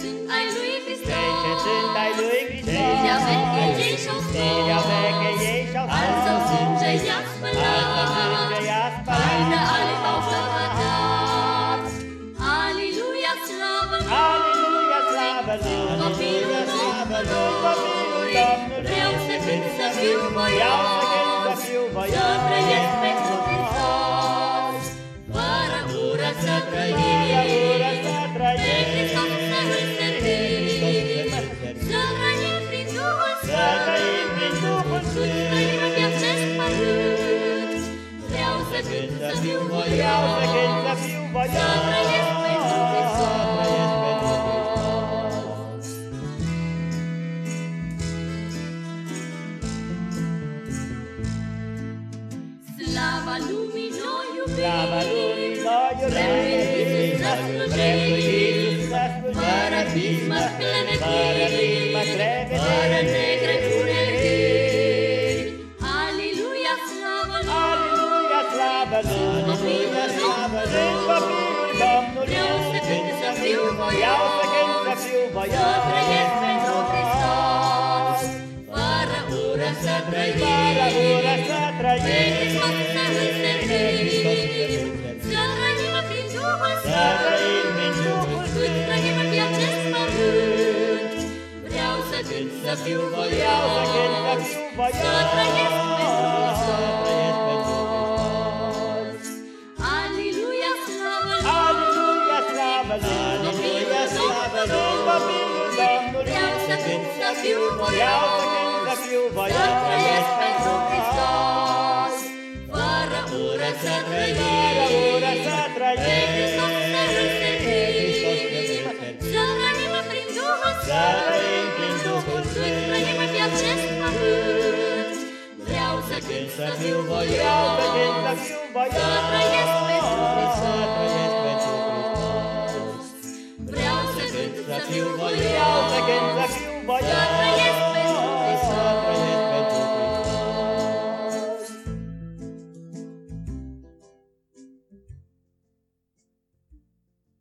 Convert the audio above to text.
sunt ai lui Hristos. Cei ce sunt ai lui Hristos. Firea veche ei și-au Firea veche ei și-au Al său scos. sânge i-a Al său spălat. sânge i-a Haine spălat. ale au căpătat. Aleluia, slavă lui! Aleluia, slavă lui! Copilul Slavă lui! Domnului, Copilul Domnului! vreau să cânt să fiu Vreau să cânt să voios, fiu să voios. trăiesc Vreau să cânt să voios, fiu să voios. trăiesc pentru Hristos. Să trăiesc pentru Hristos. Slava lumii noi iubim, Slava lui noi Vrem lui Iisus iubim, să vrem lui Iisus slujim, să slujim, fără pismă slavă lui, copilul Domnului. Vreau să cânt să fiu Vreau să cânt să fiu Să voios. trăiesc pentru Hristos, fără ură să trăim, Fără ură să pe trăim. Hristos să îl servim, să trăim prin Duhul Să trăim prin Duhul Sfânt, cât trăim pe acest pământ. Vreau să cânt să fiu Vreau să cânt să voios, fiu să cânt să fiu Vreau să cânt să voios, fiu să voios. trăiesc pentru Hristos, fără ură să Fără ură trăim, să pe Hristos trăim. să îl servim, să trăim prin Duhul Să trăim prin Sfânt, Duhul cât Sfânt. trăim pe acest pământ. Vreau să cânt să fiu Vreau să cânt să voios, fiu voios. să trăiesc pentru Să